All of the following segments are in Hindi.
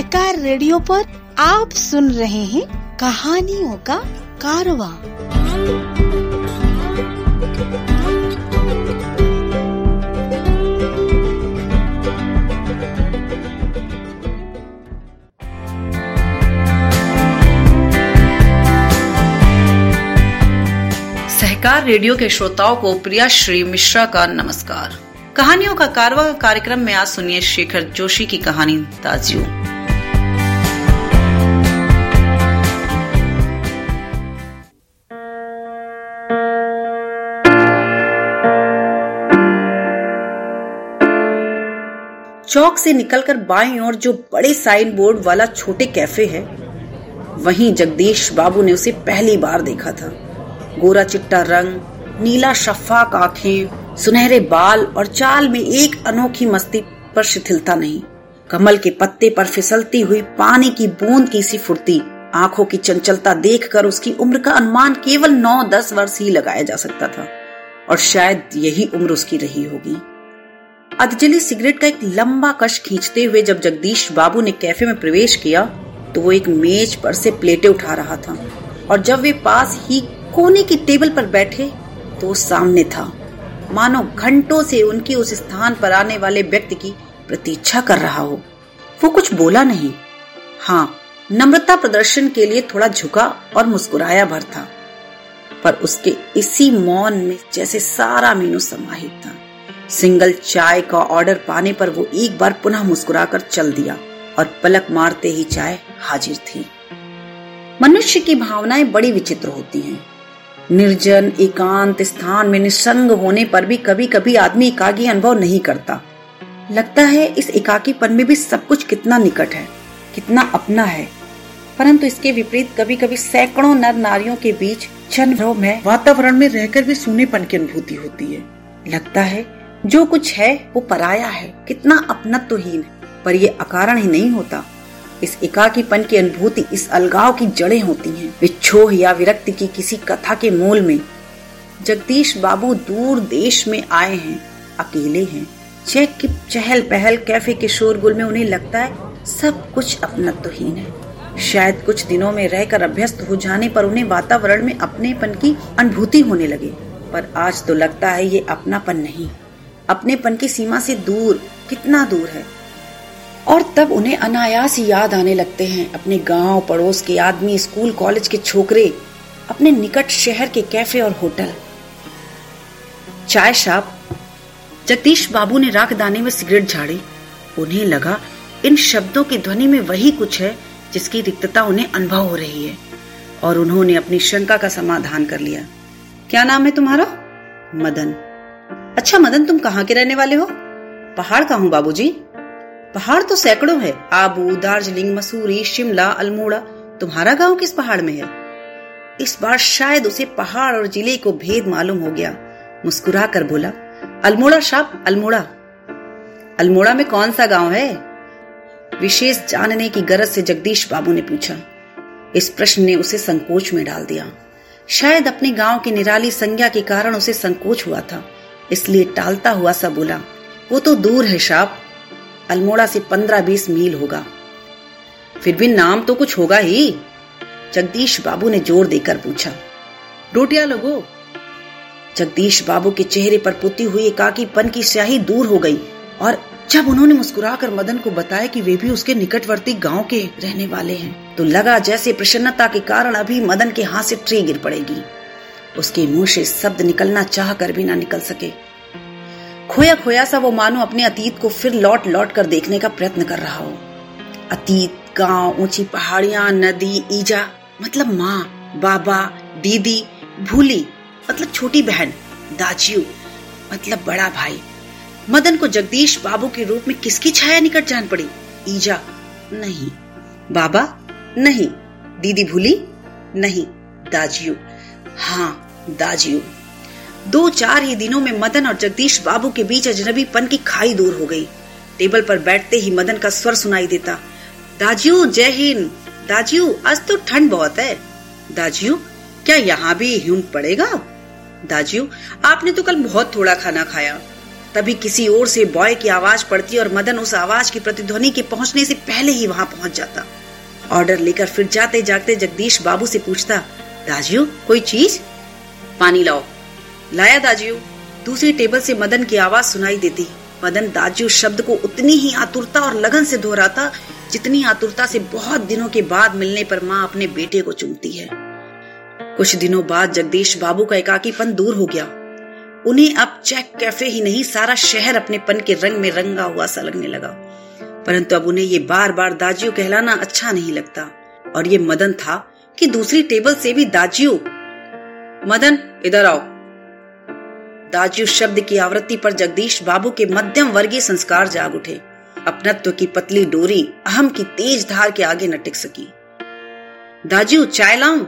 सहकार रेडियो पर आप सुन रहे हैं कहानियों का कारवा। सहकार रेडियो के श्रोताओं को प्रिया श्री मिश्रा का नमस्कार। कहानियों का कारवा कार्यक्रम में आज सुनिए शेखर जोशी की कहानी ताजियो। चौक से निकलकर बाईं ओर जो बड़े साइन बोर्ड वाला छोटे कैफ़े है, वहीं जगदीश बाबू ने उसे पहली बार देखा था। गोरा चिट्टा रंग, नीला शफाक आँखें, सुनहरे बाल और चाल में एक अनोखी मस्ती पर शिथिलता नहीं। कमल के पत्ते पर फिसलती हुई पानी की बूंद की सी फुर्ती, आँखों की चंचलता देखकर उसकी उम्र का अनुमान केवल नौ दस वर्ष ही लगाया जा सकता था, और शायद यही उम्र उसकी रही होगी। अधजली सिगरेट का एक लंबा कश खींचते हुए जब जगदीश बाबू ने कैफ़े में प्रवेश किया तो वो एक मेज पर से प्लेटें उठा रहा था। और जब वे पास ही कोने की टेबल पर बैठे तो वो सामने था। मानो घंटों से उनकी उस स्थान पर आने वाले व्यक्ति की प्रतीक्षा कर रहा हो। वो कुछ बोला नहीं। हाँ नम्रता प्रदर्शन के लिए थोड़ा झुका और मुस्कुराया भर था। पर उसके इसी मौन में जैसे सारा मीनू समाहित था। सिंगल चाय का ऑर्डर पाने पर वो एक बार पुनः मुस्कुराकर चल दिया और पलक मारते ही चाय हाजिर थी। मनुष्य की भावनाएँ बड़ी विचित्र होती हैं। निर्जन, एकांत स्थान में निसंग होने पर भी कभी कभी आदमी एकाकी अनुभव नहीं करता। लगता है इस एकाकीपन में भी सब कुछ कितना निकट है, कितना अपना है। परंतु इसके विपरीत कभी कभी सैकड़ों नर नारियों के बीच क्षण में वातावरण में रहकर भी सूनेपन की अनुभूति होती है। लगता है जो कुछ है, वो पराया है। कितना अपनत्वहीन है। पर ये अकारण ही नहीं होता। इस एकाकीपन की अनुभूति इस अलगाव की जड़ें होती हैं। विच्छोह या विरक्ति की किसी कथा के मूल में जगदीश बाबू दूर देश में आए हैं, अकेले हैं। चेक की चहल पहल कैफ़े के शोरगुल में उन्हें लगता है सब कुछ अपनत्वहीन है। शायद कुछ दिनों में रहकर अभ्यस्त हो जाने पर उन्हें वातावरण में अपनेपन की अनुभूति होने लगे। पर आज तो लगता है ये अपनापन नहीं। अपनेपन की सीमा से दूर, कितना दूर है? और तब उन्हें अनायास याद आने लगते हैं। अपने गाँव, पड़ोस के आदमी, स्कूल, कॉलेज के छोकरे, अपने निकट शहर के कैफ़े और होटल। चाय शाप। जगदीश बाबू ने राख दाने में सिगरेट झाड़ी। उन्हें लगा, इन शब्दों की ध्वनि में वही कुछ है, जिसकी रिक्तता उन्हें अनुभव हो रही है। और उन्होंने अपनी शंका का समाधान कर लिया। क्या नाम है तुम्हारा? मदन। अच्छा मदन, तुम कहाँ के रहने वाले हो? पहाड़ का हूँ, बाबूजी? पहाड़ तो सैकड़ों है। आबू, दार्जिलिंग, मसूरी, शिमला, अल्मोड़ा। तुम्हारा गाँव किस पहाड़ में है? इस बार शायद उसे पहाड़ और ज़िले को भेद मालूम हो गया। मुस्कुरा कर बोला, अल्मोड़ा साहब, अल्मोड़ा। अल्मोड़ा में कौन सा गाँव है? विशेष जानने की गरज से जगदीश बाबू ने पूछा। इस प्रश्न ने उसे संकोच में डाल दिया। शायद अपने गाँव की निराली संज्ञा के कारण उसे संकोच हुआ था। इसलिए टालता हुआ सा बोला, वो तो दूर है शाप। अल्मोड़ा से पंद्रह बीस मील होगा। फिर भी नाम तो कुछ होगा ही। जगदीश बाबू ने ज़ोर देकर पूछा, रोटियाँ लगो? जगदीश बाबू के चेहरे पर पुती हुई एकाकीपन की स्याही दूर हो गई और जब उन्होंने मुस्कुराकर मदन को बताया कि वे भी उसके निकटवर्ती गाँव के रहने वाले हैं तो लगा जैसे प्रसन्नता के कारण अभी मदन के हाथ से ट्रे गिर पड़ेगी। उसके मुँह से शब्द निकलना चाह कर भी ना निकल सके। खोया खोया सा वो मानो अपने अतीत को फिर लौट लौट कर देखने का प्रयत्न कर रहा हो। अतीत, गाँव, ऊँची पहाड़ियाँ, नदी, ईजा मतलब माँ, बाबा दीदी भूली मतलब छोटी बहन दाजियो मतलब बड़ा भाई। मदन को जगदीश बाबू के रूप में किसकी छाया निकट जान पड़ी? ईजा, नहीं। बाबा, नहीं। दीदी भूली, नहीं। दाजियू हाँ दाजियू, दो चार ही दिनों में मदन और जगदीश बाबू के बीच अजनबीपन की खाई दूर हो गई। टेबल पर बैठते ही मदन का स्वर सुनाई देता, दाजियू, जय हिंद, दाजियू, आज तो ठंड बहुत है। दाजियू, क्या यहाँ भी हिम पड़ेगा? दाजियू, आपने तो कल बहुत थोड़ा खाना खाया। तभी किसी ओर से बॉय की आवाज़ पड़ती और मदन उस आवाज़ की प्रतिध्वनि के पहुँचने से पहले ही वहाँ पहुँच जाता। ऑर्डर लेकर फिर जाते जागते जगदीश बाबू से पूछता दाजियो, कोई चीज़? पानी लाओ। लाया दाजियो, दूसरी टेबल से मदन की आवाज़ सुनाई देती। मदन दाजियो शब्द को उतनी ही आतुरता और लगन से दोहराता, जितनी आतुरता से बहुत दिनों के बाद मिलने पर माँ अपने बेटे को चुनती है। कुछ दिनों बाद जगदीश बाबू का एकाकीपन दूर हो गया। उन्हें अब चेक कैफ़े ही नहीं, सारा शहर अपने पन के रंग में रंगा हुआ सा लगने लगा। परंतु अब उन्हें ये बार बार दाजियो कहलाना अच्छा नहीं लगता। और ये मदन था कि दूसरी टेबल से भी दाजियो, मदन, इधर आओ। दाजियो शब्द की आवृत्ति पर जगदीश बाबू के मध्यम वर्गीय संस्कार जाग उठे। अपनत्व की पतली डोरी अहम की तेज धार के आगे न टिक सकी। दाजियो, चाय लाऊं?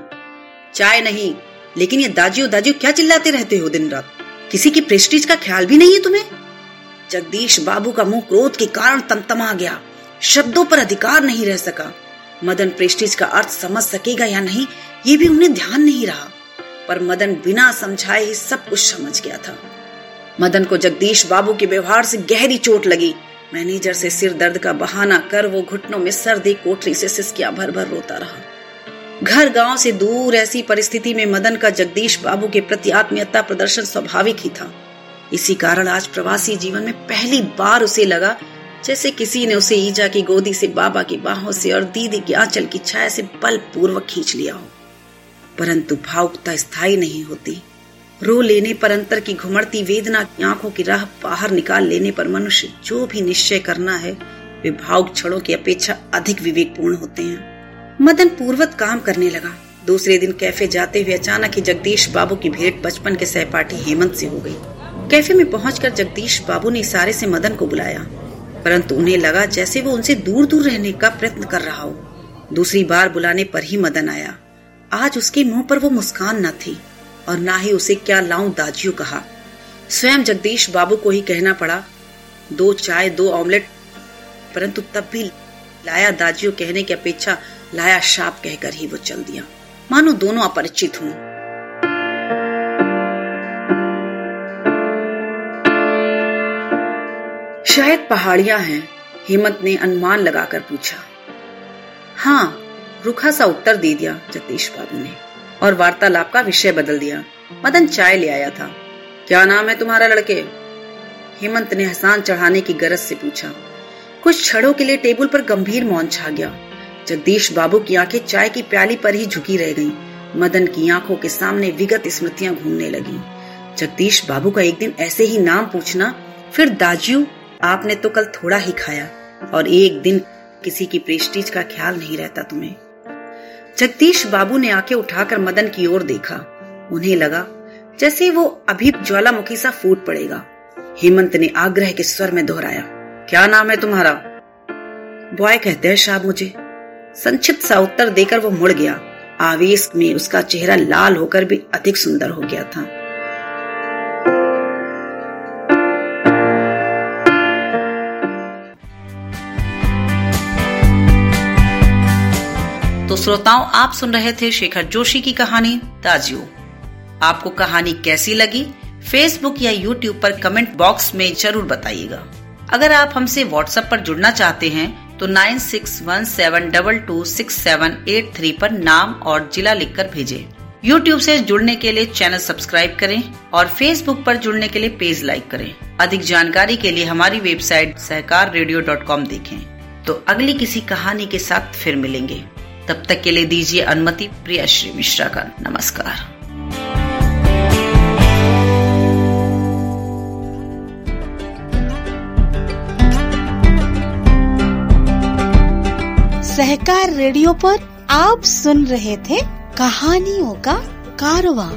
चाय नहीं, लेकिन ये दाजियो दाजियो क्या चिल्लाते रहते हो दिन रात? किसी की प्रेस्टीज का ख्याल भी नहीं है तुम्हें? जगदीश बाबू का मुँह क्रोध के कारण तमतमा गया। शब्दों पर अधिकार नहीं रह सका। मदन प्रेस्टीज का अर्थ समझ सकेगा या नहीं, ये भी उन्हें ध्यान नहीं रहा। पर मदन बिना समझाए ही सब कुछ समझ गया था। मदन को जगदीश बाबू के व्यवहार से गहरी चोट लगी। मैनेजर से सिर दर्द का बहाना कर वो घुटनों में सर्दी, कोठरी से सिसकिया भर भर रोता रहा। घर गाँव से दूर ऐसी परिस्थिति में मदन का जगदीश बाबू के प्रति आत्मीयता प्रदर्शन स्वाभाविक ही था। इसी कारण आज प्रवासी जीवन में पहली बार उसे लगा जैसे किसी ने उसे ईजा की गोदी से बाबा की बाहों से और दीदी की आंचल की छाया से बल पूर्वक खींच लिया हो। परंतु भावुकता स्थायी नहीं होती। रो लेने पर अंतर की घुमड़ती वेदना की आँखों की राह बाहर निकाल लेने पर मनुष्य जो भी निश्चय करना है, वे भावुक क्षणों की अपेक्षा अधिक विवेकपूर्ण होते हैं। मदन पूर्वत काम करने लगा। दूसरे दिन कैफ़े जाते हुए अचानक ही जगदीश बाबू की भेंट बचपन के सहपाठी हेमंत से हो गई। कैफ़े में पहुंचकर जगदीश बाबू ने इशारे से मदन को बुलाया। परंतु उन्हें लगा जैसे वो उनसे दूर दूर रहने का प्रयत्न कर रहा हो। दूसरी बार बुलाने पर ही मदन आया। आज उसके मुँह पर वो मुस्कान न थी और ना ही उसे क्या लाऊं दाजियो कहा। स्वयं जगदीश बाबू को ही कहना पड़ा, दो चाय, दो ऑमलेट। परंतु तब भी लाया दाजियो कहने की अपेक्षा, लाया शाप कहकर ही वो चल दिया। मानो दोनों अपरिचित हों। शायद पहाड़ियाँ हैं हेमंत ने अनुमान लगाकर पूछा। हाँ रुखा सा उत्तर दे दिया, जगदीश बाबू ने, और वार्तालाप का विषय बदल दिया। मदन चाय ले आया था। क्या नाम है तुम्हारा लड़के? हेमंत ने हसान चढ़ाने की गरज से पूछा। कुछ क्षणों के लिए टेबल पर गंभीर मौन छा गया। जगदीश बाबू की आँखें चाय की प्याली पर ही झुकी रह गईं। मदन की आँखों के सामने विगत स्मृतियाँ घूमने लगी। जगदीश बाबू का एक दिन ऐसे ही नाम पूछना फिर दाजू आपने तो कल थोड़ा ही खाया और एक दिन किसी की प्रेस्टीज का ख्याल नहीं रहता तुम्हें। जगदीश बाबू ने आँखें उठाकर मदन की ओर देखा। उन्हें लगा जैसे वो अभी ज्वालामुखी सा फूट पड़ेगा। हेमंत ने आग्रह के स्वर में दोहराया, क्या नाम है तुम्हारा? बॉय, कहते हैं शाह मुझे। संक्षिप्त सा उत्तर देकर वो मुड़ गया। आवेश में उसका चेहरा लाल होकर भी अधिक सुंदर हो गया था। तो श्रोताओं, आप सुन रहे थे शेखर जोशी की कहानी ताजियो आपको कहानी कैसी लगी? फेसबुक या यूट्यूब पर कमेंट बॉक्स में ज़रूर बताइएगा। अगर आप हमसे व्हाट्सएप पर जुड़ना चाहते हैं तो nine six one seven double two six seven eight three पर नाम और जिला लिखकर भेजें। यूट्यूब से जुड़ने के लिए चैनल सब्सक्राइब करें और फेसबुक पर जुड़ने के लिए पेज लाइक करें। अधिक जानकारी के लिए हमारी वेबसाइट सहकार देखें। तो अगली किसी कहानी के साथ फिर मिलेंगे। तब तक के लिए दीजिए अनुमति, प्रिया श्री मिश्रा का नमस्कार। सहकार रेडियो पर आप सुन रहे थे कहानियों का कारवा।